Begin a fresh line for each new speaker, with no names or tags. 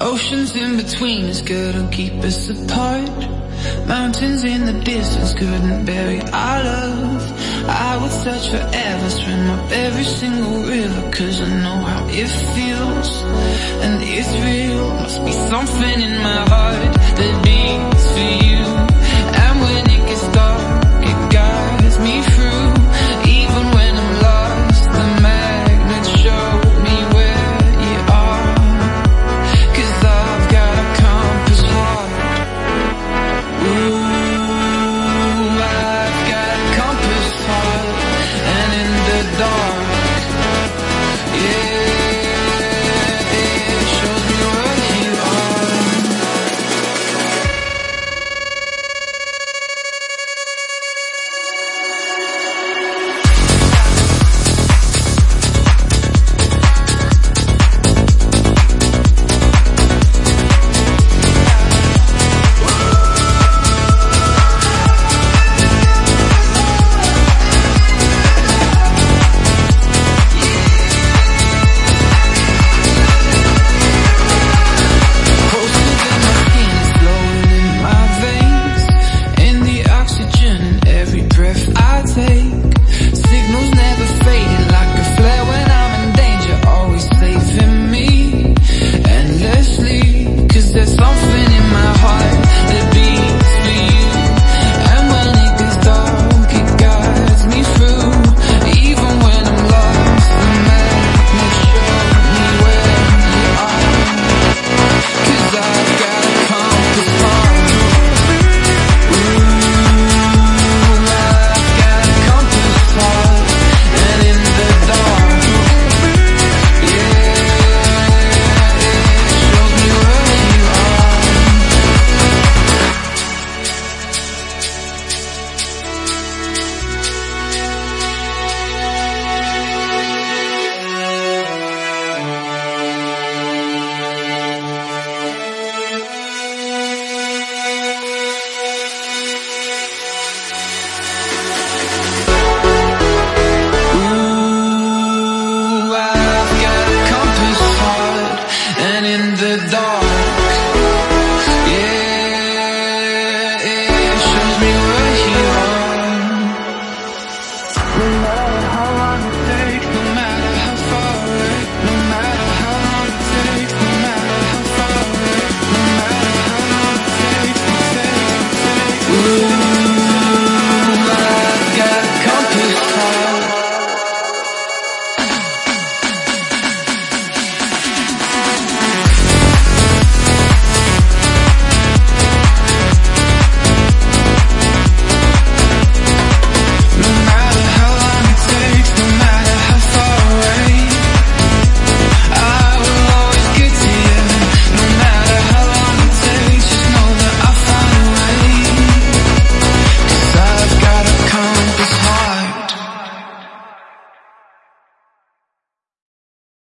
Oceans in between is gonna keep us apart. Mountains in the distance couldn't bury our love. I would search forever, swim up every single river, cause I know how it feels. And it's real, must be something in my heart that beats. the dark. Yeah, it shows me how long it takes No matter how far No matter how long it takes No matter how far No matter how long it takes.